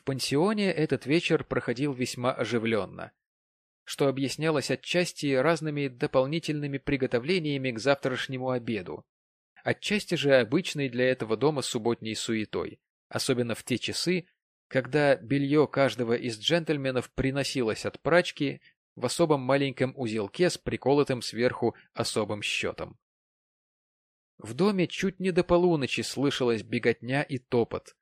В пансионе этот вечер проходил весьма оживленно, что объяснялось отчасти разными дополнительными приготовлениями к завтрашнему обеду, отчасти же обычной для этого дома субботней суетой, особенно в те часы, когда белье каждого из джентльменов приносилось от прачки в особом маленьком узелке с приколотым сверху особым счетом. В доме чуть не до полуночи слышалась беготня и топот.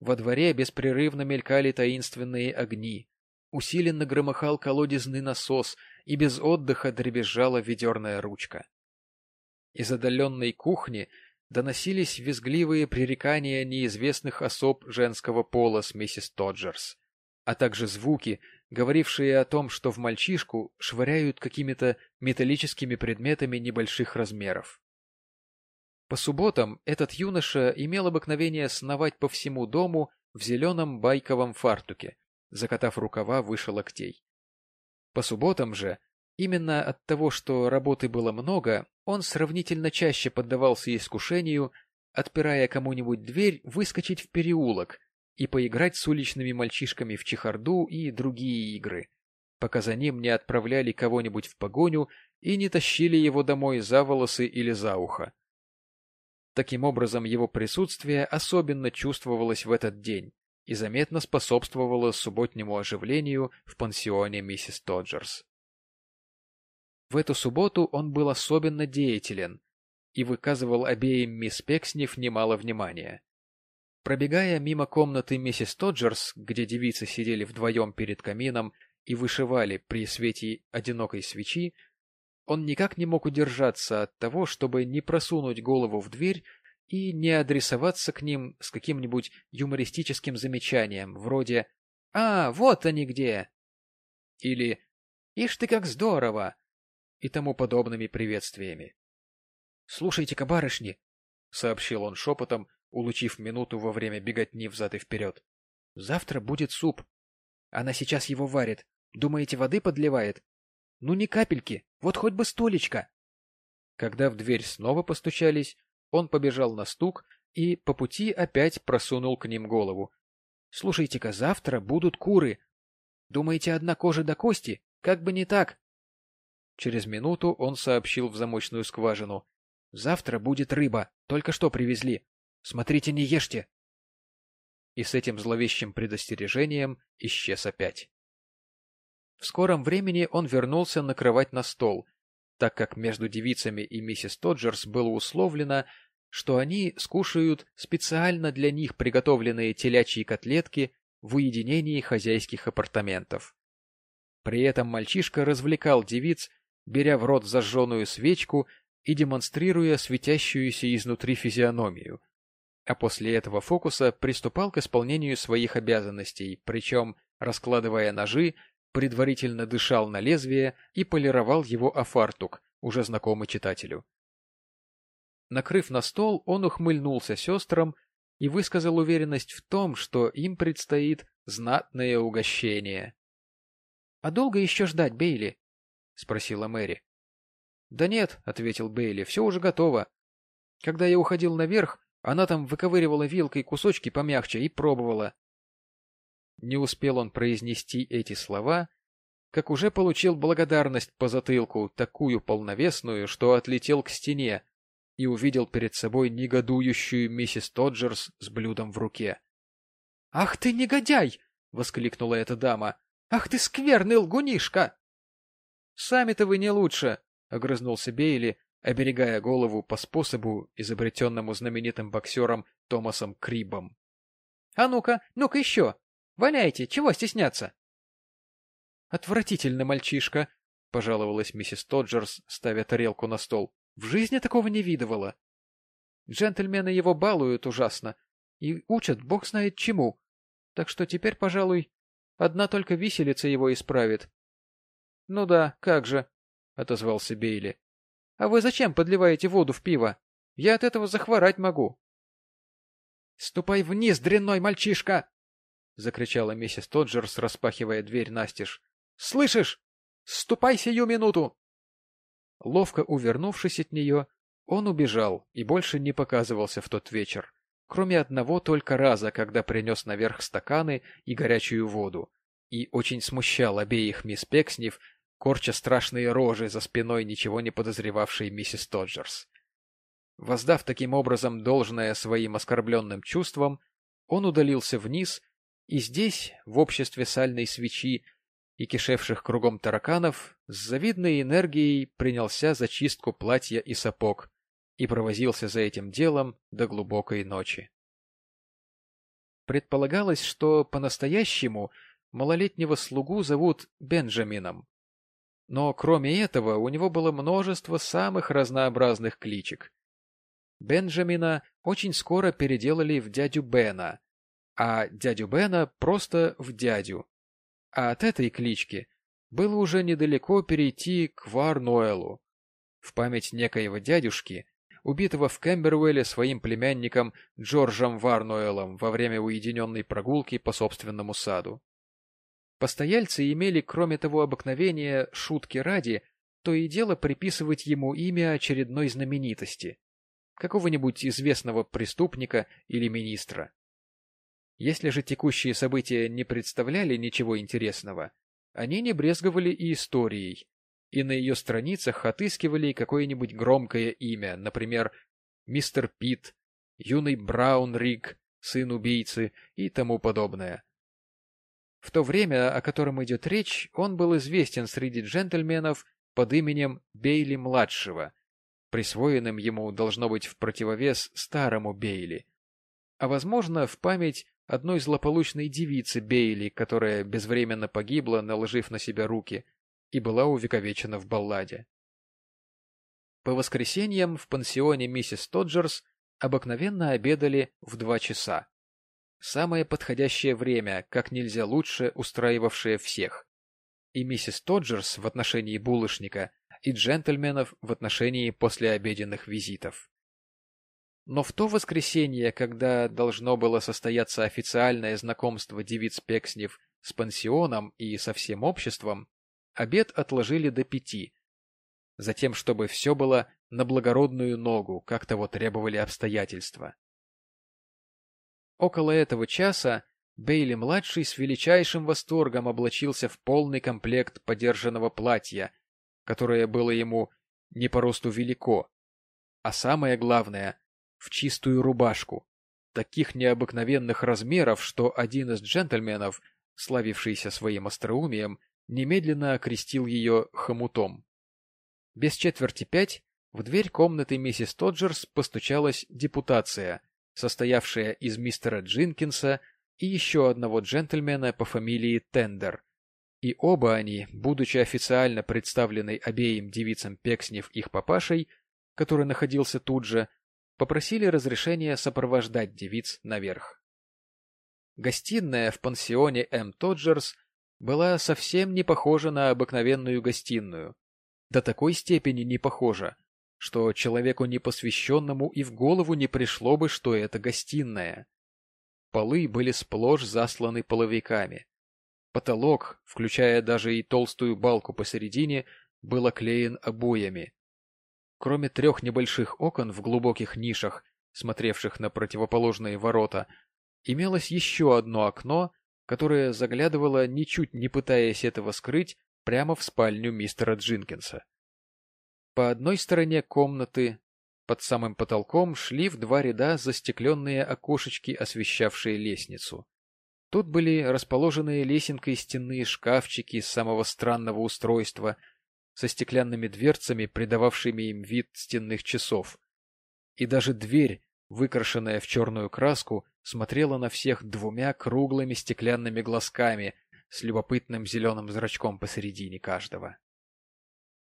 Во дворе беспрерывно мелькали таинственные огни. Усиленно громыхал колодезный насос, и без отдыха дребезжала ведерная ручка. Из отдаленной кухни доносились визгливые пререкания неизвестных особ женского пола с миссис Тоджерс, а также звуки, говорившие о том, что в мальчишку швыряют какими-то металлическими предметами небольших размеров. По субботам этот юноша имел обыкновение сновать по всему дому в зеленом байковом фартуке, закатав рукава выше локтей. По субботам же, именно от того, что работы было много, он сравнительно чаще поддавался искушению, отпирая кому-нибудь дверь, выскочить в переулок и поиграть с уличными мальчишками в чехарду и другие игры, пока за ним не отправляли кого-нибудь в погоню и не тащили его домой за волосы или за ухо. Таким образом, его присутствие особенно чувствовалось в этот день и заметно способствовало субботнему оживлению в пансионе миссис Тоджерс. В эту субботу он был особенно деятелен и выказывал обеим мисс Пекснев немало внимания. Пробегая мимо комнаты миссис Тоджерс, где девицы сидели вдвоем перед камином и вышивали при свете одинокой свечи, он никак не мог удержаться от того, чтобы не просунуть голову в дверь и не адресоваться к ним с каким-нибудь юмористическим замечанием, вроде «А, вот они где!» или «Ишь ты как здорово!» и тому подобными приветствиями. «Слушайте-ка, барышни!» — сообщил он шепотом, улучив минуту во время беготни взад и вперед. «Завтра будет суп. Она сейчас его варит. Думаете, воды подливает? Ну, не капельки, вот хоть бы столечко. Когда в дверь снова постучались, он побежал на стук и по пути опять просунул к ним голову. — Слушайте-ка, завтра будут куры. Думаете, одна кожа до кости? Как бы не так. Через минуту он сообщил в замочную скважину. — Завтра будет рыба, только что привезли. Смотрите, не ешьте. И с этим зловещим предостережением исчез опять. В скором времени он вернулся накрывать на стол, так как между девицами и миссис Тоджерс было условлено, что они скушают специально для них приготовленные телячьи котлетки в уединении хозяйских апартаментов. При этом мальчишка развлекал девиц, беря в рот зажженную свечку и демонстрируя светящуюся изнутри физиономию. А после этого фокуса приступал к исполнению своих обязанностей, причем, раскладывая ножи, предварительно дышал на лезвие и полировал его о фартук, уже знакомый читателю. Накрыв на стол, он ухмыльнулся сестрам и высказал уверенность в том, что им предстоит знатное угощение. — А долго еще ждать, Бейли? — спросила Мэри. — Да нет, — ответил Бейли, — все уже готово. Когда я уходил наверх, она там выковыривала вилкой кусочки помягче и пробовала. Не успел он произнести эти слова, как уже получил благодарность по затылку, такую полновесную, что отлетел к стене и увидел перед собой негодующую миссис Тоджерс с блюдом в руке. — Ах ты негодяй! — воскликнула эта дама. — Ах ты скверный лгунишка! — Сами-то вы не лучше! — огрызнулся Бейли, оберегая голову по способу, изобретенному знаменитым боксером Томасом Крибом. — А ну-ка, ну-ка еще! Валяйте, чего стесняться? — Отвратительно, мальчишка, — пожаловалась миссис Тоджерс, ставя тарелку на стол. — В жизни такого не видывала. Джентльмены его балуют ужасно и учат бог знает чему. Так что теперь, пожалуй, одна только виселица его исправит. — Ну да, как же, — отозвался Бейли. — А вы зачем подливаете воду в пиво? Я от этого захворать могу. — Ступай вниз, дрянной мальчишка! — закричала миссис Тоджерс, распахивая дверь настежь. — Слышишь? Ступай сию минуту! Ловко увернувшись от нее, он убежал и больше не показывался в тот вечер, кроме одного только раза, когда принес наверх стаканы и горячую воду, и очень смущал обеих мисс Пекснев, корча страшные рожи за спиной ничего не подозревавшей миссис Тоджерс. Воздав таким образом должное своим оскорбленным чувствам, он удалился вниз, и здесь, в обществе сальной свечи и кишевших кругом тараканов, с завидной энергией принялся за чистку платья и сапог и провозился за этим делом до глубокой ночи. Предполагалось, что по-настоящему малолетнего слугу зовут Бенджамином. Но кроме этого у него было множество самых разнообразных кличек. Бенджамина очень скоро переделали в дядю Бена, а дядю Бена просто в дядю. А от этой клички было уже недалеко перейти к Варнуэлу, в память некоего дядюшки, убитого в Кембервелле своим племянником Джорджем Варнуэлом во время уединенной прогулки по собственному саду. Постояльцы имели, кроме того обыкновения, шутки ради, то и дело приписывать ему имя очередной знаменитости, какого-нибудь известного преступника или министра. Если же текущие события не представляли ничего интересного, они не брезговали и историей, и на ее страницах отыскивали какое-нибудь громкое имя, например, мистер Пит, юный Браун Рик, сын убийцы и тому подобное. В то время, о котором идет речь, он был известен среди джентльменов под именем Бейли-младшего, присвоенным ему должно быть в противовес старому Бейли, а, возможно, в память одной злополучной девицы Бейли, которая безвременно погибла, наложив на себя руки, и была увековечена в балладе. По воскресеньям в пансионе миссис Тоджерс обыкновенно обедали в два часа. Самое подходящее время, как нельзя лучше устраивавшее всех. И миссис Тоджерс в отношении булочника, и джентльменов в отношении послеобеденных визитов. Но в то воскресенье, когда должно было состояться официальное знакомство девиц Пекснев с пансионом и со всем обществом, обед отложили до пяти, затем, чтобы все было на благородную ногу, как того требовали обстоятельства. Около этого часа Бейли-младший с величайшим восторгом облачился в полный комплект подержанного платья, которое было ему не по росту велико, а самое главное — в чистую рубашку, таких необыкновенных размеров, что один из джентльменов, славившийся своим остроумием, немедленно окрестил ее хомутом. Без четверти пять в дверь комнаты миссис Тоджерс постучалась депутация — состоявшая из мистера Джинкинса и еще одного джентльмена по фамилии Тендер. И оба они, будучи официально представлены обеим девицам Пекснев их папашей, который находился тут же, попросили разрешения сопровождать девиц наверх. Гостиная в пансионе М. Тоджерс была совсем не похожа на обыкновенную гостиную. До такой степени не похожа, что человеку непосвященному и в голову не пришло бы, что это гостиная. Полы были сплошь засланы половиками. Потолок, включая даже и толстую балку посередине, был оклеен обоями. Кроме трех небольших окон в глубоких нишах, смотревших на противоположные ворота, имелось еще одно окно, которое заглядывало, ничуть не пытаясь этого скрыть, прямо в спальню мистера Джинкинса. По одной стороне комнаты под самым потолком шли в два ряда застекленные окошечки, освещавшие лестницу. Тут были расположены лесенкой стенные шкафчики самого странного устройства, со стеклянными дверцами, придававшими им вид стенных часов. И даже дверь, выкрашенная в черную краску, смотрела на всех двумя круглыми стеклянными глазками с любопытным зеленым зрачком посередине каждого.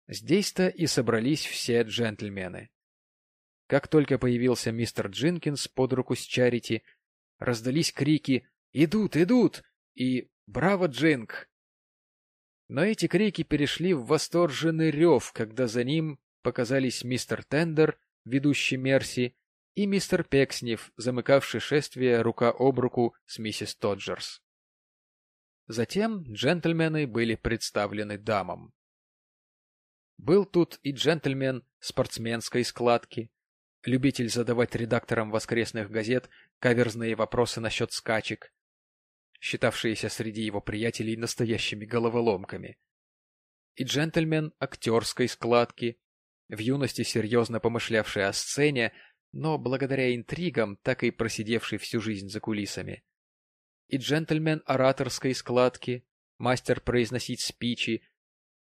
Здесь-то и собрались все джентльмены. Как только появился мистер Джинкинс под руку с Чарити, раздались крики «Идут, идут!» и «Браво, Джинк!». Но эти крики перешли в восторженный рев, когда за ним показались мистер Тендер, ведущий Мерси, и мистер Пекснев, замыкавший шествие рука об руку с миссис Тоджерс. Затем джентльмены были представлены дамам. Был тут и джентльмен спортсменской складки, любитель задавать редакторам воскресных газет каверзные вопросы насчет скачек, считавшиеся среди его приятелей настоящими головоломками, и джентльмен актерской складки, в юности серьезно помышлявший о сцене, но благодаря интригам, так и просидевший всю жизнь за кулисами, и джентльмен ораторской складки, мастер произносить спичи,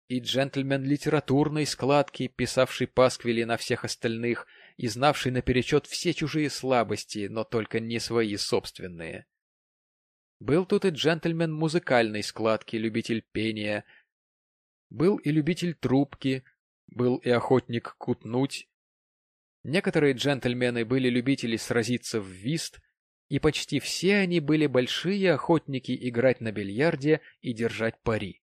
и джентльмен литературной складки, писавший пасквили на всех остальных и знавший наперечет все чужие слабости, но только не свои собственные. Был тут и джентльмен музыкальной складки, любитель пения, был и любитель трубки, был и охотник кутнуть. Некоторые джентльмены были любители сразиться в вист, и почти все они были большие охотники играть на бильярде и держать пари.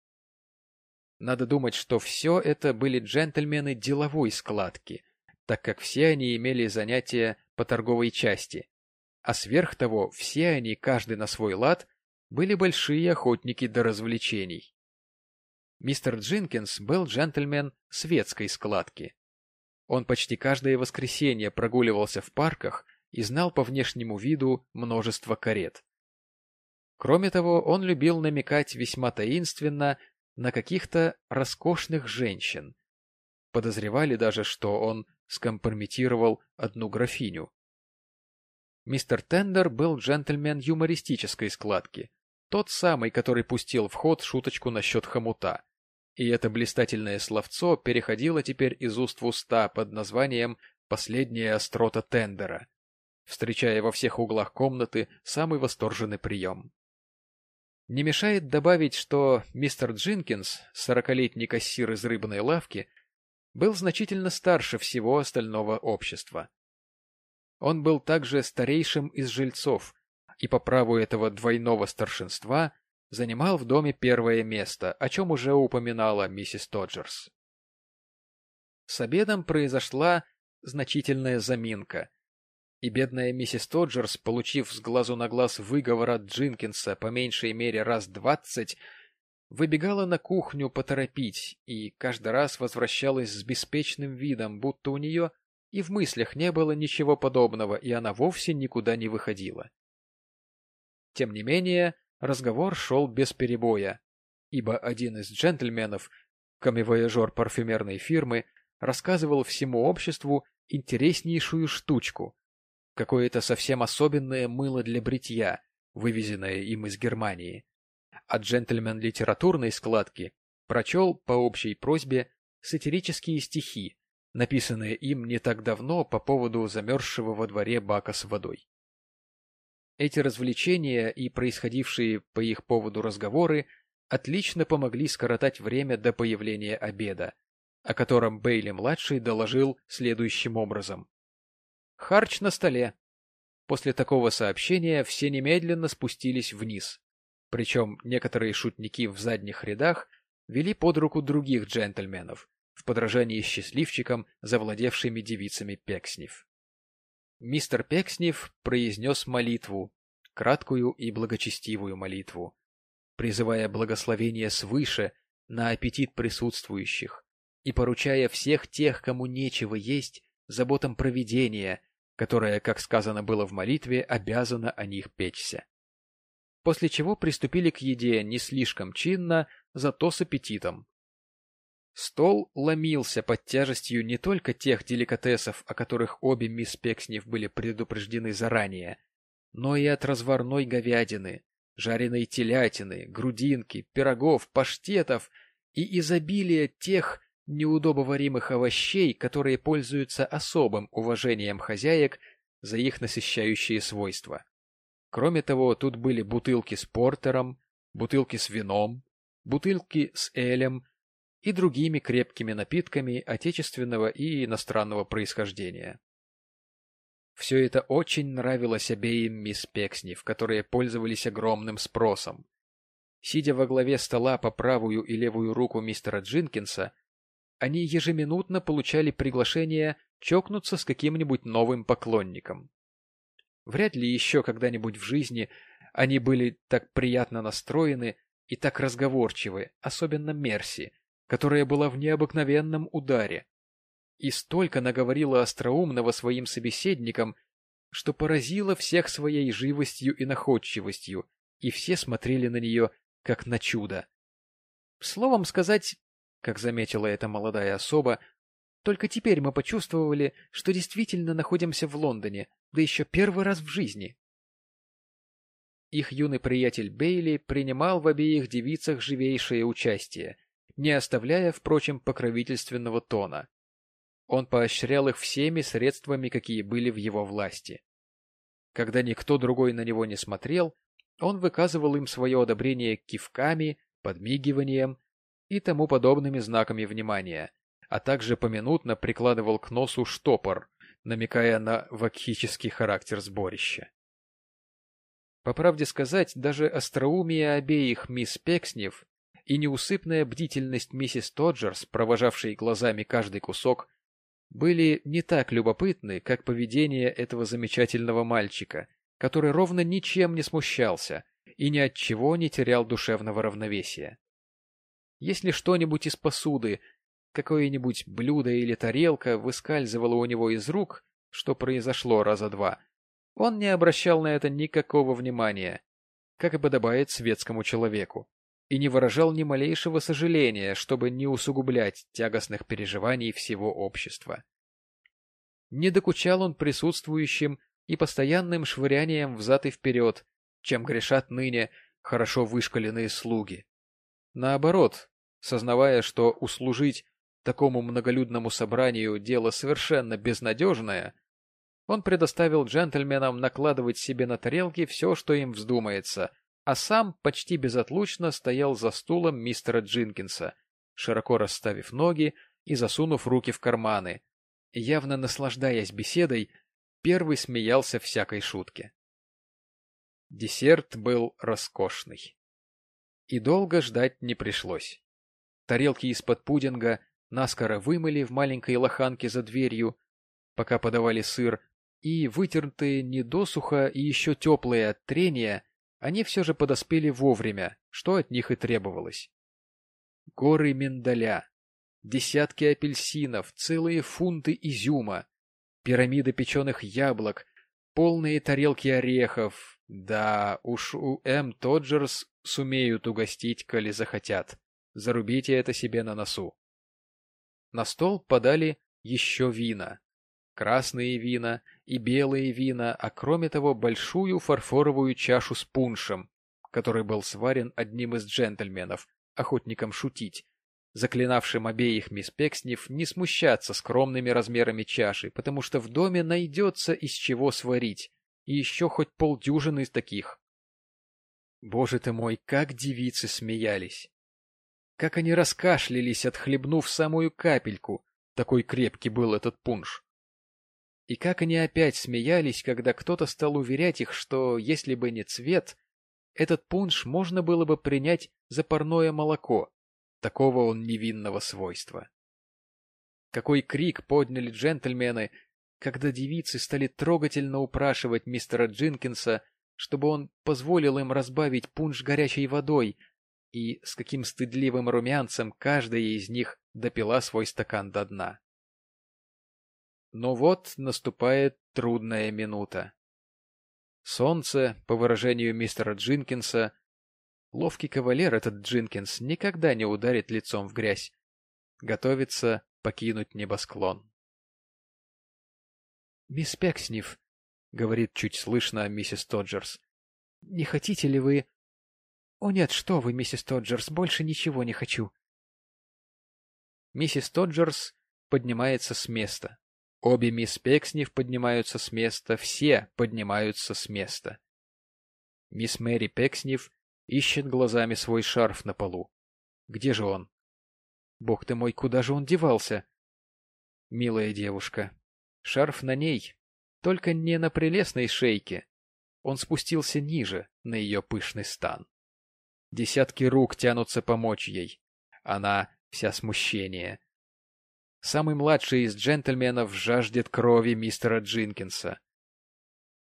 Надо думать, что все это были джентльмены деловой складки, так как все они имели занятия по торговой части, а сверх того все они, каждый на свой лад, были большие охотники до развлечений. Мистер Джинкинс был джентльмен светской складки. Он почти каждое воскресенье прогуливался в парках и знал по внешнему виду множество карет. Кроме того, он любил намекать весьма таинственно на каких-то роскошных женщин. Подозревали даже, что он скомпрометировал одну графиню. Мистер Тендер был джентльмен юмористической складки, тот самый, который пустил в ход шуточку насчет хомута. И это блистательное словцо переходило теперь из уст в уста под названием «Последняя острота Тендера», встречая во всех углах комнаты самый восторженный прием. Не мешает добавить, что мистер Джинкинс, сорокалетний кассир из рыбной лавки, был значительно старше всего остального общества. Он был также старейшим из жильцов и по праву этого двойного старшинства занимал в доме первое место, о чем уже упоминала миссис Тоджерс. С обедом произошла значительная заминка — и бедная миссис Тоджерс, получив с глазу на глаз выговор от Джинкинса по меньшей мере раз двадцать, выбегала на кухню поторопить и каждый раз возвращалась с беспечным видом, будто у нее и в мыслях не было ничего подобного, и она вовсе никуда не выходила. Тем не менее, разговор шел без перебоя, ибо один из джентльменов, камевояжер парфюмерной фирмы, рассказывал всему обществу интереснейшую штучку, какое-то совсем особенное мыло для бритья, вывезенное им из Германии. А джентльмен литературной складки прочел по общей просьбе сатирические стихи, написанные им не так давно по поводу замерзшего во дворе бака с водой. Эти развлечения и происходившие по их поводу разговоры отлично помогли скоротать время до появления обеда, о котором Бейли-младший доложил следующим образом. Харч на столе. После такого сообщения все немедленно спустились вниз. Причем некоторые шутники в задних рядах вели под руку других джентльменов, в подражании счастливчикам, завладевшими девицами Пекснев. Мистер Пекснев произнес молитву, краткую и благочестивую молитву, призывая благословение свыше на аппетит присутствующих и поручая всех тех, кому нечего есть, заботам провидения которая, как сказано было в молитве, обязана о них печься. После чего приступили к еде не слишком чинно, зато с аппетитом. Стол ломился под тяжестью не только тех деликатесов, о которых обе мисс Пекснев были предупреждены заранее, но и от разварной говядины, жареной телятины, грудинки, пирогов, паштетов и изобилия тех неудобоваримых овощей, которые пользуются особым уважением хозяек за их насыщающие свойства. Кроме того, тут были бутылки с портером, бутылки с вином, бутылки с элем и другими крепкими напитками отечественного и иностранного происхождения. Все это очень нравилось обеим мисс Пекснев, которые пользовались огромным спросом. Сидя во главе стола по правую и левую руку мистера Джинкинса, они ежеминутно получали приглашение чокнуться с каким-нибудь новым поклонником. Вряд ли еще когда-нибудь в жизни они были так приятно настроены и так разговорчивы, особенно Мерси, которая была в необыкновенном ударе. и столько наговорила остроумного своим собеседникам, что поразила всех своей живостью и находчивостью, и все смотрели на нее как на чудо. Словом сказать, как заметила эта молодая особа, только теперь мы почувствовали, что действительно находимся в Лондоне, да еще первый раз в жизни. Их юный приятель Бейли принимал в обеих девицах живейшее участие, не оставляя, впрочем, покровительственного тона. Он поощрял их всеми средствами, какие были в его власти. Когда никто другой на него не смотрел, он выказывал им свое одобрение кивками, подмигиванием и тому подобными знаками внимания, а также поминутно прикладывал к носу штопор, намекая на вакхический характер сборища. По правде сказать, даже остроумие обеих мисс Пекснев и неусыпная бдительность миссис Тоджерс, провожавшей глазами каждый кусок, были не так любопытны, как поведение этого замечательного мальчика, который ровно ничем не смущался и ни от чего не терял душевного равновесия. Если что-нибудь из посуды, какое-нибудь блюдо или тарелка выскальзывало у него из рук, что произошло раза два, он не обращал на это никакого внимания, как и подобает светскому человеку, и не выражал ни малейшего сожаления, чтобы не усугублять тягостных переживаний всего общества. Не докучал он присутствующим и постоянным швырянием взад и вперед, чем грешат ныне хорошо вышкаленные слуги. Наоборот, сознавая, что услужить такому многолюдному собранию дело совершенно безнадежное, он предоставил джентльменам накладывать себе на тарелки все, что им вздумается, а сам почти безотлучно стоял за стулом мистера Джинкинса, широко расставив ноги и засунув руки в карманы. Явно наслаждаясь беседой, первый смеялся всякой шутке. Десерт был роскошный. И долго ждать не пришлось. Тарелки из-под пудинга наскоро вымыли в маленькой лоханке за дверью, пока подавали сыр, и, вытертые недосуха и еще теплые от трения, они все же подоспели вовремя, что от них и требовалось. Горы миндаля, десятки апельсинов, целые фунты изюма, пирамиды печеных яблок, полные тарелки орехов. Да, уж у М. Тоджерс сумеют угостить, коли захотят. Зарубите это себе на носу. На стол подали еще вина красные вина и белые вина, а кроме того большую фарфоровую чашу с пуншем, который был сварен одним из джентльменов, охотником шутить, заклинавшим обеих мисс Пекснев не смущаться скромными размерами чаши, потому что в доме найдется из чего сварить, и еще хоть полдюжины из таких. Боже ты мой, как девицы смеялись! Как они раскашлялись, отхлебнув самую капельку, такой крепкий был этот пунш. И как они опять смеялись, когда кто-то стал уверять их, что, если бы не цвет, этот пунш можно было бы принять за парное молоко, такого он невинного свойства. Какой крик подняли джентльмены, когда девицы стали трогательно упрашивать мистера Джинкинса, чтобы он позволил им разбавить пунш горячей водой, и с каким стыдливым румянцем каждая из них допила свой стакан до дна. Но вот наступает трудная минута. Солнце, по выражению мистера Джинкинса, ловкий кавалер этот Джинкинс никогда не ударит лицом в грязь, готовится покинуть небосклон. — Мисс Пексниф, — говорит чуть слышно миссис Тоджерс, — не хотите ли вы... — О нет, что вы, миссис Тоджерс, больше ничего не хочу. Миссис Тоджерс поднимается с места. Обе мисс Пекснев поднимаются с места, все поднимаются с места. Мисс Мэри Пекснев ищет глазами свой шарф на полу. Где же он? Бог ты мой, куда же он девался? Милая девушка, шарф на ней, только не на прелестной шейке. Он спустился ниже, на ее пышный стан. Десятки рук тянутся помочь ей. Она вся смущение, Самый младший из джентльменов жаждет крови мистера Джинкинса.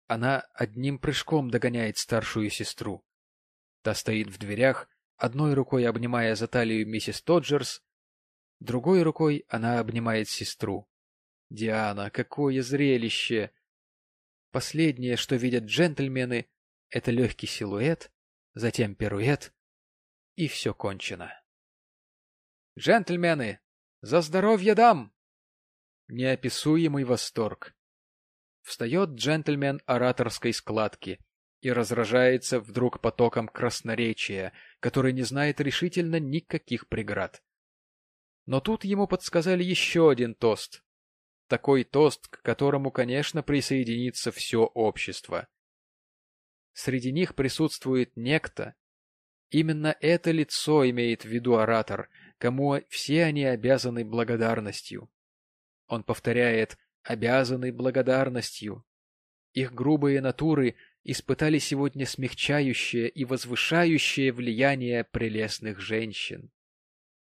Она одним прыжком догоняет старшую сестру. Та стоит в дверях, одной рукой обнимая за талию миссис Тоджерс, другой рукой она обнимает сестру, Диана, какое зрелище! Последнее, что видят джентльмены, это легкий силуэт, затем пируэт, и все кончено. «Джентльмены, за здоровье дам!» Неописуемый восторг. Встает джентльмен ораторской складки и разражается вдруг потоком красноречия, который не знает решительно никаких преград. Но тут ему подсказали еще один тост. Такой тост, к которому, конечно, присоединится все общество. Среди них присутствует некто. Именно это лицо имеет в виду оратор, кому все они обязаны благодарностью. Он повторяет «обязаны благодарностью». Их грубые натуры испытали сегодня смягчающее и возвышающее влияние прелестных женщин.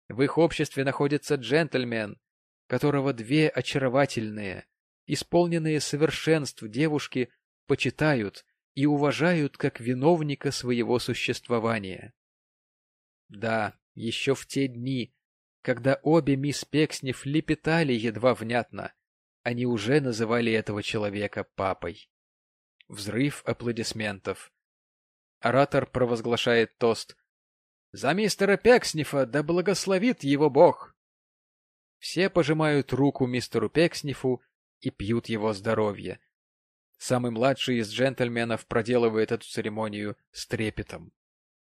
В их обществе находится джентльмен, которого две очаровательные, исполненные совершенств девушки почитают и уважают как виновника своего существования. Да, еще в те дни, когда обе мисс Пекснев лепетали едва внятно, они уже называли этого человека папой. Взрыв аплодисментов. Оратор провозглашает тост «За мистера Пекснифа, да благословит его Бог!» Все пожимают руку мистеру Пекснифу и пьют его здоровье. Самый младший из джентльменов проделывает эту церемонию с трепетом.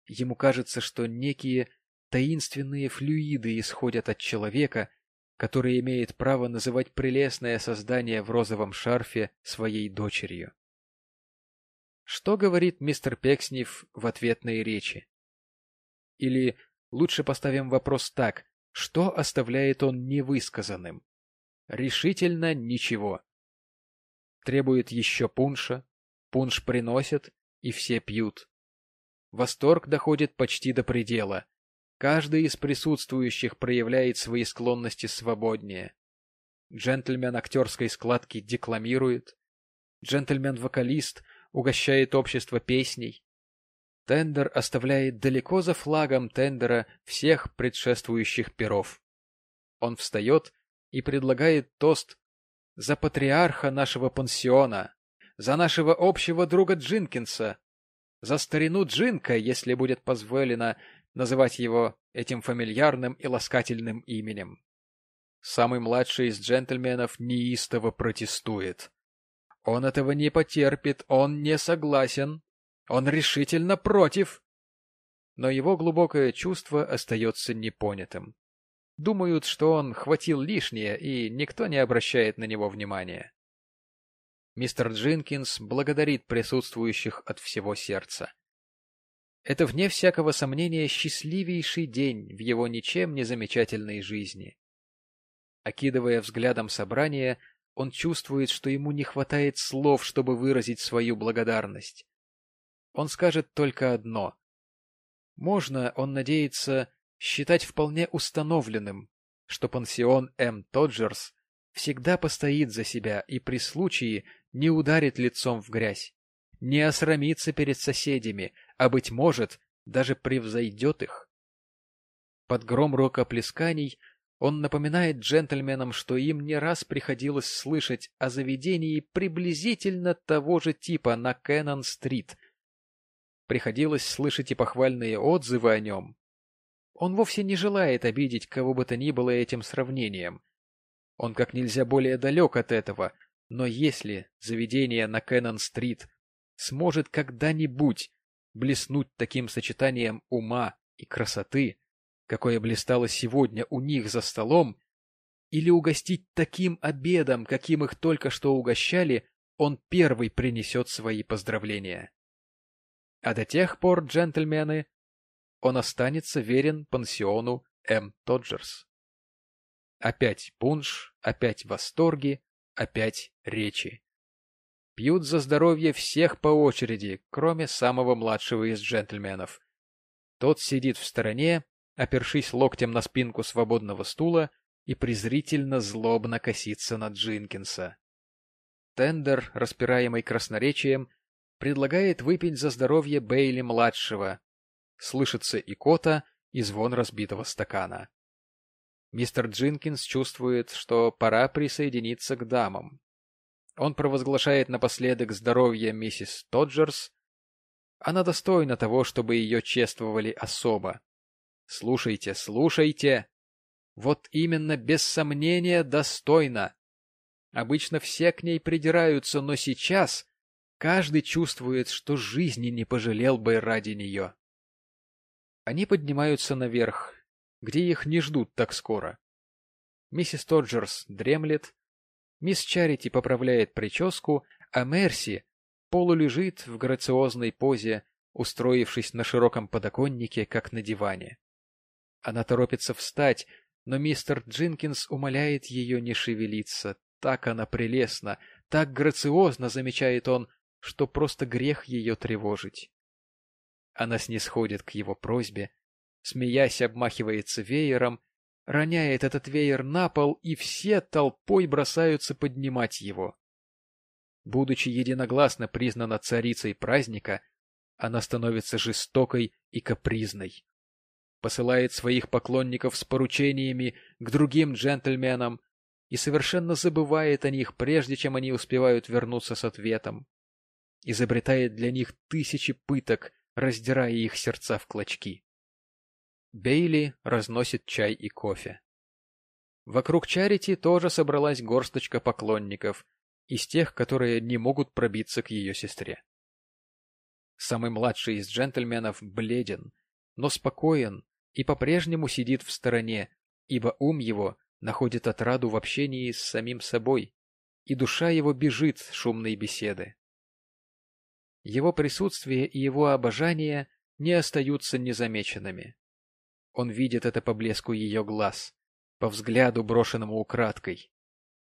Ему кажется, что некие таинственные флюиды исходят от человека, который имеет право называть прелестное создание в розовом шарфе своей дочерью. Что говорит мистер Пекснев в ответной речи? Или лучше поставим вопрос так, что оставляет он невысказанным? Решительно ничего. Требует еще пунша, пунш приносят, и все пьют. Восторг доходит почти до предела. Каждый из присутствующих проявляет свои склонности свободнее. Джентльмен актерской складки декламирует. Джентльмен-вокалист угощает общество песней. Тендер оставляет далеко за флагом тендера всех предшествующих перов. Он встает и предлагает тост за патриарха нашего пансиона, за нашего общего друга Джинкинса, за старину Джинка, если будет позволено называть его этим фамильярным и ласкательным именем. Самый младший из джентльменов неистово протестует. Он этого не потерпит, он не согласен, он решительно против. Но его глубокое чувство остается непонятым. Думают, что он хватил лишнее, и никто не обращает на него внимания. Мистер Джинкинс благодарит присутствующих от всего сердца. Это, вне всякого сомнения, счастливейший день в его ничем не замечательной жизни. Окидывая взглядом собрание, он чувствует, что ему не хватает слов, чтобы выразить свою благодарность. Он скажет только одно. Можно, он надеется, считать вполне установленным, что пансион М. Тоджерс всегда постоит за себя и при случае не ударит лицом в грязь, не осрамится перед соседями, а, быть может, даже превзойдет их. Под гром рукоплесканий он напоминает джентльменам, что им не раз приходилось слышать о заведении приблизительно того же типа на Кэннон-стрит. Приходилось слышать и похвальные отзывы о нем, он вовсе не желает обидеть кого бы то ни было этим сравнением. Он как нельзя более далек от этого, но если заведение на Кэннон-стрит сможет когда-нибудь блеснуть таким сочетанием ума и красоты, какое блистало сегодня у них за столом, или угостить таким обедом, каким их только что угощали, он первый принесет свои поздравления. А до тех пор, джентльмены, он останется верен пансиону М. Тоджерс. Опять пунш, опять восторги, опять речи. Пьют за здоровье всех по очереди, кроме самого младшего из джентльменов. Тот сидит в стороне, опершись локтем на спинку свободного стула и презрительно злобно косится на Джинкинса. Тендер, распираемый красноречием, предлагает выпить за здоровье Бейли-младшего, Слышится икота и звон разбитого стакана. Мистер Джинкинс чувствует, что пора присоединиться к дамам. Он провозглашает напоследок здоровье миссис Тоджерс. Она достойна того, чтобы ее чествовали особо. Слушайте, слушайте. Вот именно, без сомнения, достойна. Обычно все к ней придираются, но сейчас каждый чувствует, что жизни не пожалел бы ради нее. Они поднимаются наверх, где их не ждут так скоро. Миссис Тоджерс дремлет, мисс Чарити поправляет прическу, а Мерси полулежит в грациозной позе, устроившись на широком подоконнике, как на диване. Она торопится встать, но мистер Джинкинс умоляет ее не шевелиться. Так она прелестна, так грациозно, замечает он, что просто грех ее тревожить. Она снисходит к его просьбе, смеясь, обмахивается веером, роняет этот веер на пол, и все толпой бросаются поднимать его. Будучи единогласно признана царицей праздника, она становится жестокой и капризной. Посылает своих поклонников с поручениями к другим джентльменам и совершенно забывает о них, прежде чем они успевают вернуться с ответом. Изобретает для них тысячи пыток, раздирая их сердца в клочки. Бейли разносит чай и кофе. Вокруг Чарити тоже собралась горсточка поклонников, из тех, которые не могут пробиться к ее сестре. Самый младший из джентльменов бледен, но спокоен и по-прежнему сидит в стороне, ибо ум его находит отраду в общении с самим собой, и душа его бежит шумной беседы. Его присутствие и его обожание не остаются незамеченными. Он видит это по блеску ее глаз, по взгляду, брошенному украдкой.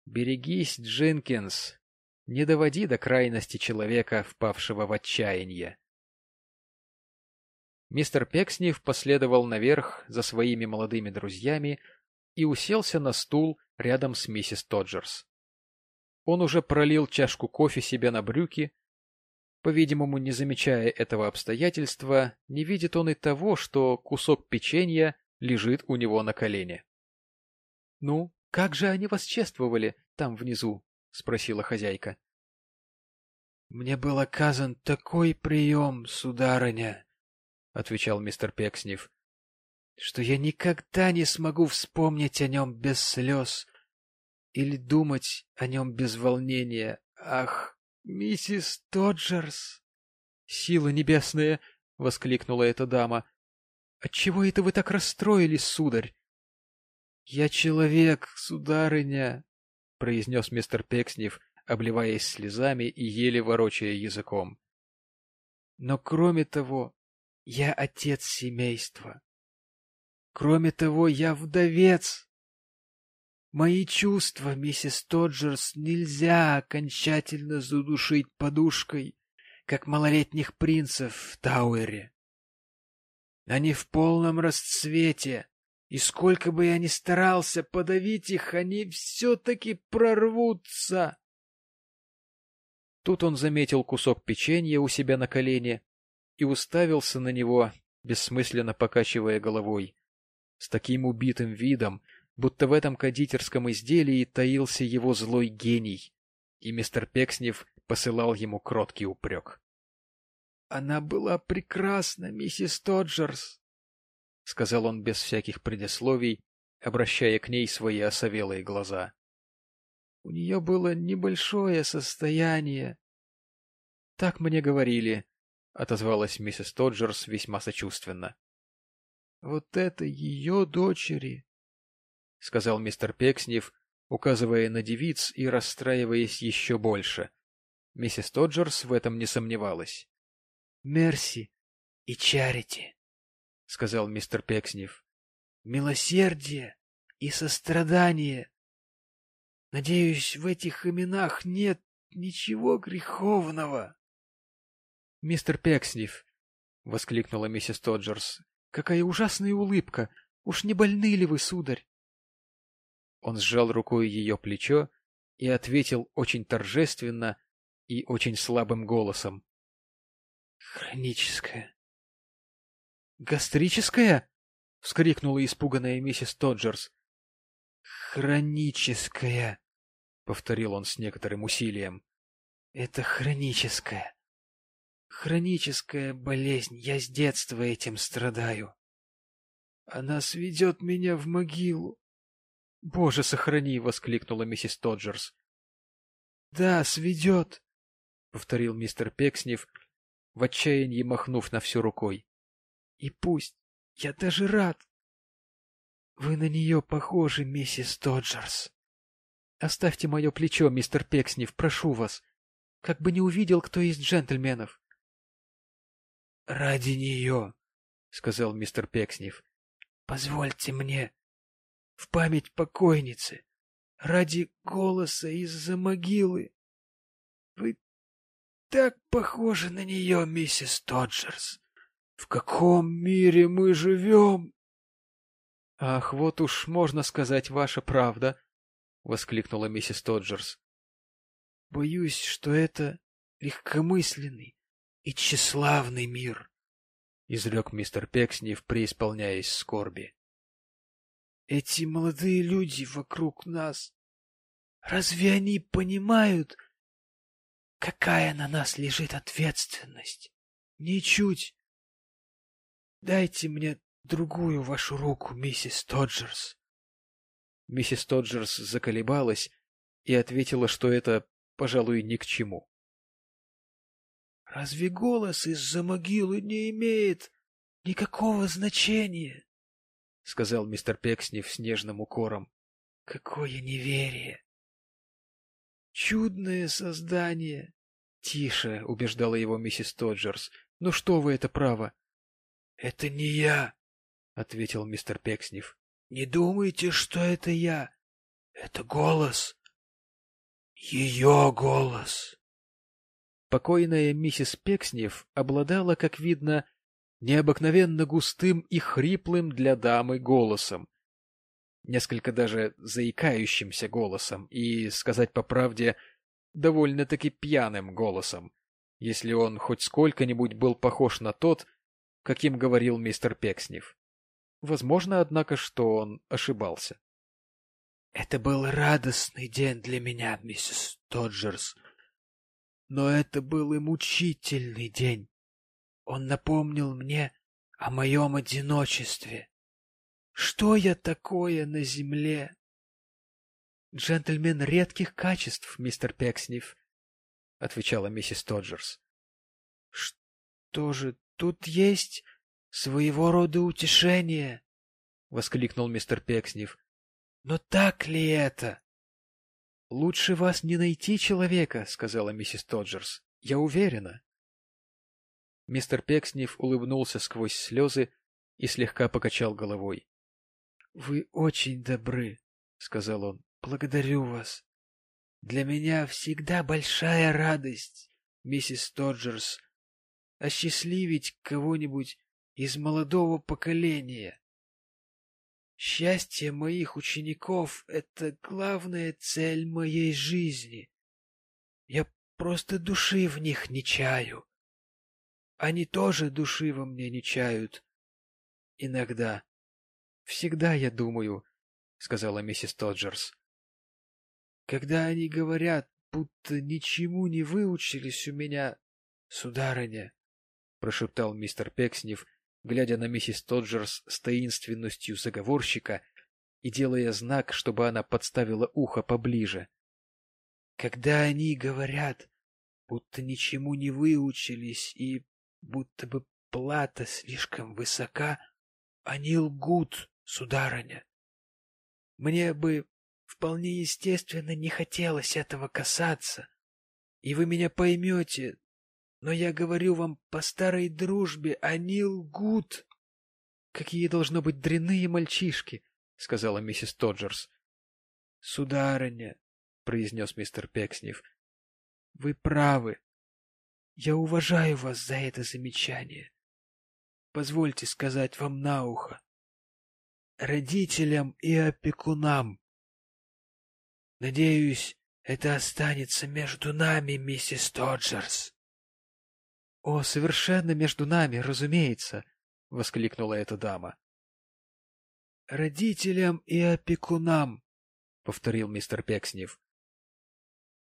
Берегись, Джинкинс, не доводи до крайности человека, впавшего в отчаяние. Мистер Пекснев последовал наверх за своими молодыми друзьями и уселся на стул рядом с миссис Тоджерс. Он уже пролил чашку кофе себе на брюки, по-видимому, не замечая этого обстоятельства, не видит он и того, что кусок печенья лежит у него на колене. — Ну, как же они вас чествовали там внизу? — спросила хозяйка. — Мне был оказан такой прием, сударыня, — отвечал мистер Пекснев, — что я никогда не смогу вспомнить о нем без слез или думать о нем без волнения. Ах! «Миссис Тоджерс!» «Сила небесная!» — воскликнула эта дама. «Отчего это вы так расстроились, сударь?» «Я человек, сударыня!» — произнес мистер Пекснев, обливаясь слезами и еле ворочая языком. «Но кроме того, я отец семейства. Кроме того, я вдовец!» Мои чувства, миссис Тоджерс, нельзя окончательно задушить подушкой, как малолетних принцев в Тауэре. Они в полном расцвете, и сколько бы я ни старался подавить их, они все-таки прорвутся. Тут он заметил кусок печенья у себя на колене и уставился на него, бессмысленно покачивая головой, с таким убитым видом, будто в этом кондитерском изделии таился его злой гений, и мистер Пекснев посылал ему кроткий упрек. — Она была прекрасна, миссис Тоджерс, — сказал он без всяких предисловий, обращая к ней свои осовелые глаза. — У нее было небольшое состояние. — Так мне говорили, — отозвалась миссис Тоджерс весьма сочувственно. — Вот это ее дочери! — сказал мистер Пекснев, указывая на девиц и расстраиваясь еще больше. Миссис Тоджерс в этом не сомневалась. — Мерси и Чарити, — сказал мистер Пекснев. — Милосердие и сострадание. Надеюсь, в этих именах нет ничего греховного. — Мистер Пекснев, — воскликнула миссис Тоджерс, — какая ужасная улыбка! Уж не больны ли вы, сударь? Он сжал рукой ее плечо и ответил очень торжественно и очень слабым голосом. — Хроническое. — Гастрическое? — вскрикнула испуганная миссис Тоджерс. хроническая, — повторил он с некоторым усилием. — Это хроническая. Хроническая болезнь. Я с детства этим страдаю. Она сведет меня в могилу. — Боже, сохрани! — воскликнула миссис Тоджерс. — Да, сведет, — повторил мистер Пекснев, в отчаянии махнув на всю рукой. — И пусть. Я даже рад. Вы на нее похожи, миссис Тоджерс. Оставьте мое плечо, мистер Пекснев, прошу вас. Как бы не увидел кто из джентльменов. — Ради нее, — сказал мистер Пекснев, — позвольте мне, в память покойницы, ради голоса из-за могилы. Вы так похожи на нее, миссис Тоджерс. В каком мире мы живем? — Ах, вот уж можно сказать ваша правда, — воскликнула миссис Тоджерс. — Боюсь, что это легкомысленный и тщеславный мир, — изрек мистер Пекснев, преисполняясь скорби. — Эти молодые люди вокруг нас, разве они понимают, какая на нас лежит ответственность? Ничуть. Дайте мне другую вашу руку, миссис Тоджерс. Миссис Тоджерс заколебалась и ответила, что это, пожалуй, ни к чему. — Разве голос из-за могилы не имеет никакого значения? — сказал мистер Пекснев с нежным укором. — Какое неверие! Чудное создание! — Тише, — убеждала его миссис Тоджерс. — Ну что вы это право? — Это не я, — ответил мистер Пекснев. — Не думайте, что это я. Это голос. Ее голос. Покойная миссис Пекснев обладала, как видно, необыкновенно густым и хриплым для дамы голосом, несколько даже заикающимся голосом и, сказать по правде, довольно-таки пьяным голосом, если он хоть сколько-нибудь был похож на тот, каким говорил мистер Пекснев. Возможно, однако, что он ошибался. — Это был радостный день для меня, миссис Тоджерс. Но это был и мучительный день. Он напомнил мне о моем одиночестве. Что я такое на земле? — Джентльмен редких качеств, мистер Пекснев, — отвечала миссис Тоджерс. — Что же тут есть своего рода утешение, — воскликнул мистер Пекснев. — Но так ли это? — Лучше вас не найти человека, — сказала миссис Тоджерс. — Я уверена. Мистер Пекснев улыбнулся сквозь слезы и слегка покачал головой. — Вы очень добры, — сказал он. — Благодарю вас. Для меня всегда большая радость, миссис Тоджерс, осчастливить кого-нибудь из молодого поколения. Счастье моих учеников — это главная цель моей жизни. Я просто души в них не чаю. Они тоже души во мне не чают. Иногда. Всегда я думаю, — сказала миссис Тоджерс. Когда они говорят, будто ничему не выучились у меня, сударыня, — прошептал мистер Пекснев, глядя на миссис Тоджерс с таинственностью заговорщика и делая знак, чтобы она подставила ухо поближе. Когда они говорят, будто ничему не выучились и будто бы плата слишком высока, они лгут, сударыня. Мне бы вполне естественно не хотелось этого касаться, и вы меня поймете, но я говорю вам по старой дружбе, они лгут. — Какие должно быть дрянные мальчишки, — сказала миссис Тоджерс. — Сударыня, — произнес мистер Пекснев, — вы правы. Я уважаю вас за это замечание. Позвольте сказать вам на ухо. Родителям и опекунам. Надеюсь, это останется между нами, миссис Тоджерс. — О, совершенно между нами, разумеется! — воскликнула эта дама. — Родителям и опекунам, повторил мистер Пекснев.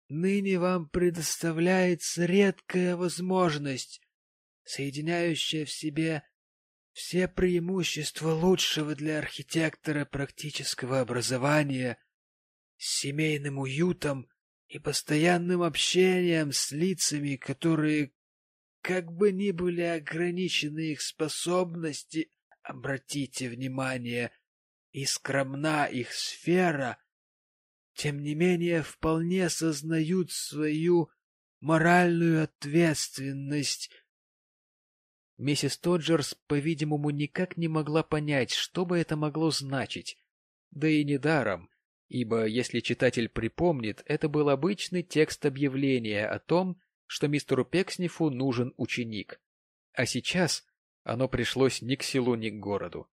Ныне вам предоставляется редкая возможность, соединяющая в себе все преимущества лучшего для архитектора практического образования с семейным уютом и постоянным общением с лицами, которые, как бы ни были ограничены их способности, обратите внимание, и скромна их сфера, тем не менее вполне сознают свою моральную ответственность. Миссис Тоджерс, по-видимому, никак не могла понять, что бы это могло значить. Да и недаром, ибо, если читатель припомнит, это был обычный текст объявления о том, что мистеру Пекснифу нужен ученик. А сейчас оно пришлось ни к селу, ни к городу.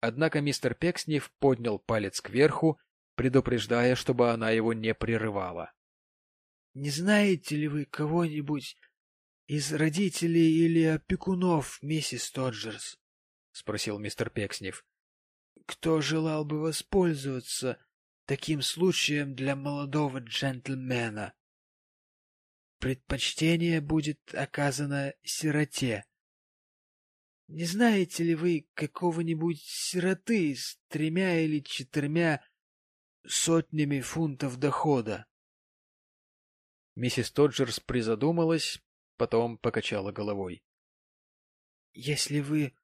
Однако мистер Пекснев поднял палец кверху, предупреждая, чтобы она его не прерывала. — Не знаете ли вы кого-нибудь из родителей или опекунов, миссис Тоджерс? — спросил мистер Пекснев. — Кто желал бы воспользоваться таким случаем для молодого джентльмена? Предпочтение будет оказано сироте. Не знаете ли вы какого-нибудь сироты с тремя или четырьмя сотнями фунтов дохода? Миссис Тоджерс призадумалась, потом покачала головой. — Если вы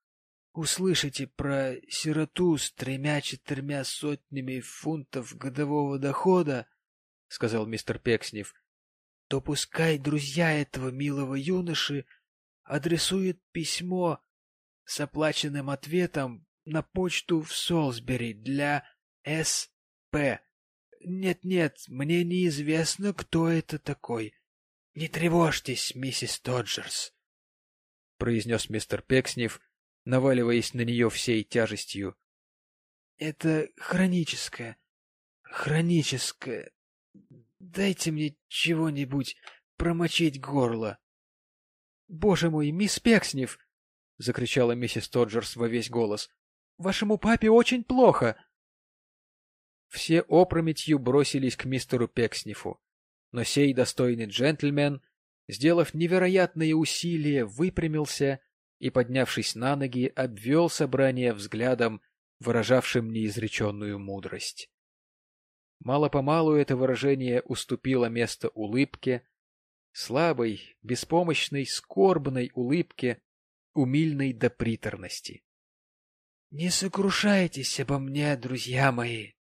услышите про сироту с тремя-четырьмя сотнями фунтов годового дохода, — сказал мистер Пекснев, — то пускай друзья этого милого юноши адресуют письмо с оплаченным ответом на почту в Солсбери для Нет-нет, мне неизвестно, кто это такой. Не тревожьтесь, миссис Тоджерс, — произнес мистер Пекснев, наваливаясь на нее всей тяжестью. — Это хроническое, хроническое. Дайте мне чего-нибудь промочить горло. — Боже мой, мисс Пекснев! — закричала миссис Тоджерс во весь голос. — Вашему папе очень плохо! Все опрометью бросились к мистеру Пекснифу, но сей достойный джентльмен, сделав невероятные усилия, выпрямился и, поднявшись на ноги, обвел собрание взглядом, выражавшим неизреченную мудрость. Мало-помалу это выражение уступило место улыбке, слабой, беспомощной, скорбной улыбке, умильной до приторности. — Не сокрушайтесь обо мне, друзья мои, —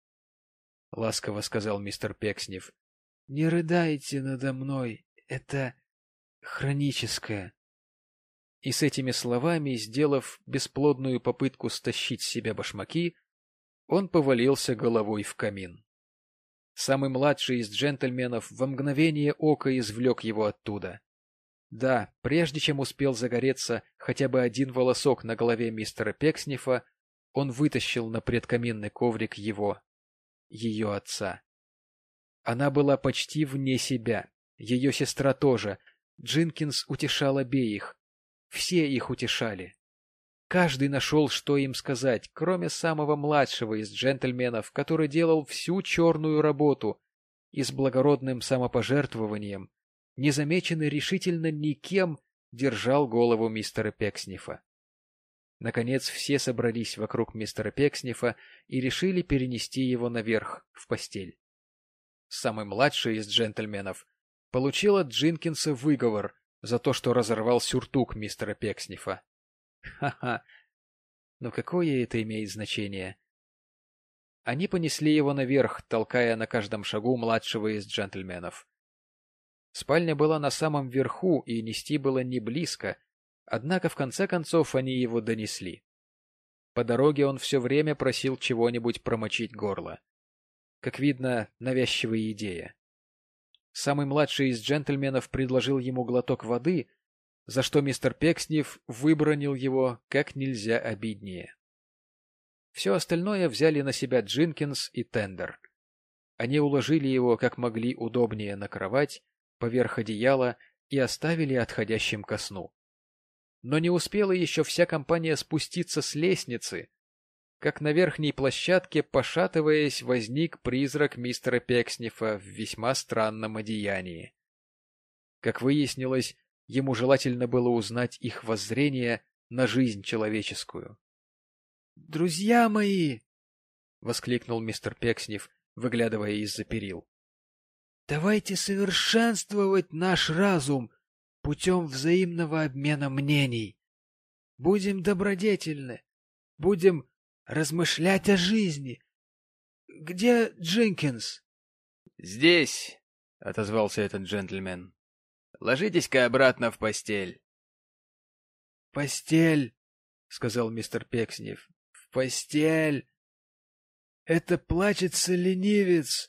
ласково сказал мистер Пекснев. — Не рыдайте надо мной, это хроническое. И с этими словами, сделав бесплодную попытку стащить с себя башмаки, он повалился головой в камин. Самый младший из джентльменов во мгновение ока извлек его оттуда. Да, прежде чем успел загореться хотя бы один волосок на голове мистера Пекснифа, он вытащил на предкаминный коврик его, ее отца. Она была почти вне себя, ее сестра тоже. Джинкинс утешал обеих. Все их утешали. Каждый нашел, что им сказать, кроме самого младшего из джентльменов, который делал всю черную работу и с благородным самопожертвованием незамеченный решительно никем, держал голову мистера Пекснифа. Наконец все собрались вокруг мистера Пекснифа и решили перенести его наверх, в постель. Самый младший из джентльменов получил от Джинкинса выговор за то, что разорвал сюртук мистера Пекснифа. Ха-ха! Но какое это имеет значение? Они понесли его наверх, толкая на каждом шагу младшего из джентльменов. Спальня была на самом верху, и нести было не близко, однако в конце концов они его донесли. По дороге он все время просил чего-нибудь промочить горло. Как видно, навязчивая идея. Самый младший из джентльменов предложил ему глоток воды, за что мистер Пекснев выбронил его как нельзя обиднее. Все остальное взяли на себя Джинкинс и Тендер. Они уложили его как могли удобнее на кровать, поверх одеяла и оставили отходящим ко сну. Но не успела еще вся компания спуститься с лестницы, как на верхней площадке, пошатываясь, возник призрак мистера Пекснифа в весьма странном одеянии. Как выяснилось, ему желательно было узнать их воззрение на жизнь человеческую. — Друзья мои! — воскликнул мистер Пекснев, выглядывая из-за перил. — Давайте совершенствовать наш разум путем взаимного обмена мнений. Будем добродетельны, будем размышлять о жизни. Где Джинкинс? — Здесь, — отозвался этот джентльмен. — Ложитесь-ка обратно в постель. — Постель, — сказал мистер Пекснев. — В постель. Это плачется ленивец.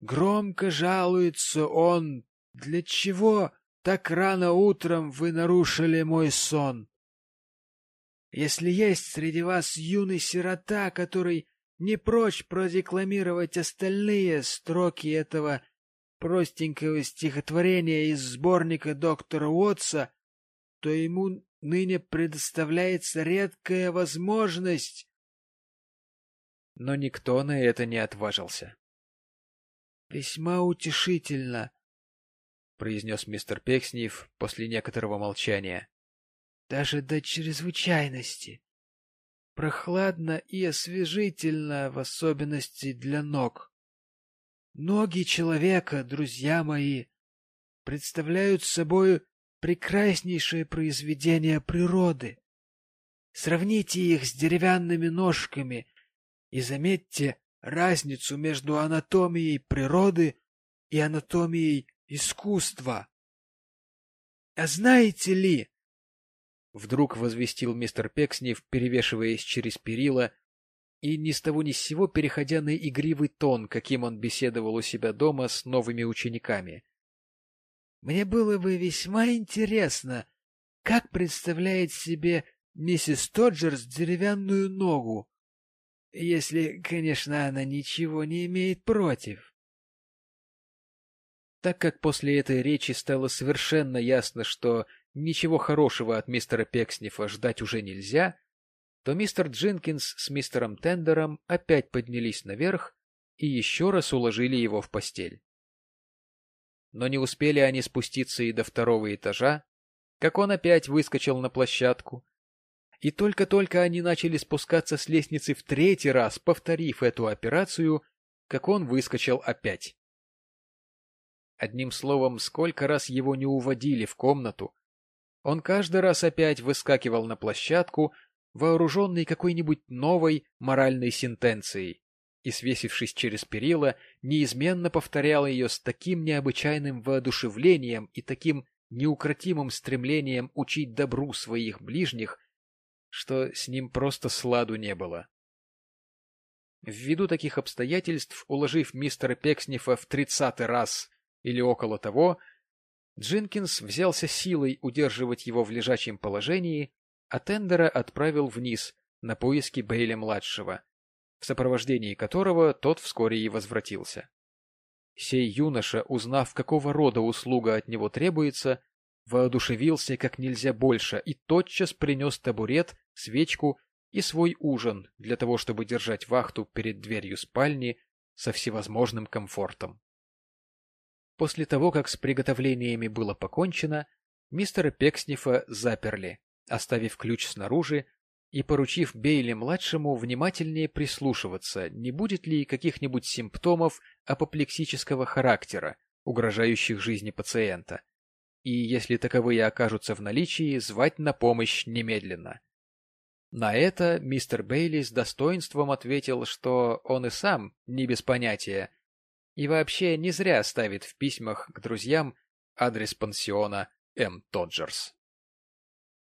Громко жалуется он. Для чего так рано утром вы нарушили мой сон? Если есть среди вас юный сирота, который не прочь продекламировать остальные строки этого простенького стихотворения из сборника доктора Уотса, то ему ныне предоставляется редкая возможность. Но никто на это не отважился. — Весьма утешительно, — произнес мистер Пекснев после некоторого молчания даже до чрезвычайности. Прохладно и освежительно, в особенности для ног. Ноги человека, друзья мои, представляют собой прекраснейшее произведение природы. Сравните их с деревянными ножками и заметьте разницу между анатомией природы и анатомией искусства. А знаете ли, Вдруг возвестил мистер Пекснев, перевешиваясь через перила, и ни с того ни с сего переходя на игривый тон, каким он беседовал у себя дома с новыми учениками. — Мне было бы весьма интересно, как представляет себе миссис Тоджерс деревянную ногу, если, конечно, она ничего не имеет против. Так как после этой речи стало совершенно ясно, что ничего хорошего от мистера Пекснифа ждать уже нельзя, то мистер Джинкинс с мистером Тендером опять поднялись наверх и еще раз уложили его в постель. Но не успели они спуститься и до второго этажа, как он опять выскочил на площадку, и только-только они начали спускаться с лестницы в третий раз, повторив эту операцию, как он выскочил опять. Одним словом, сколько раз его не уводили в комнату, он каждый раз опять выскакивал на площадку, вооруженный какой-нибудь новой моральной сентенцией, и, свесившись через перила, неизменно повторял ее с таким необычайным воодушевлением и таким неукротимым стремлением учить добру своих ближних, что с ним просто сладу не было. Ввиду таких обстоятельств, уложив мистера Пекснифа в тридцатый раз или около того, Джинкинс взялся силой удерживать его в лежачем положении, а Тендера отправил вниз на поиски Бейля-младшего, в сопровождении которого тот вскоре и возвратился. Сей юноша, узнав, какого рода услуга от него требуется, воодушевился как нельзя больше и тотчас принес табурет, свечку и свой ужин для того, чтобы держать вахту перед дверью спальни со всевозможным комфортом. После того, как с приготовлениями было покончено, мистера Пекснифа заперли, оставив ключ снаружи и поручив Бейли-младшему внимательнее прислушиваться, не будет ли каких-нибудь симптомов апоплексического характера, угрожающих жизни пациента, и, если таковые окажутся в наличии, звать на помощь немедленно. На это мистер Бейли с достоинством ответил, что он и сам не без понятия, и вообще не зря ставит в письмах к друзьям адрес пансиона М. Тоджерс.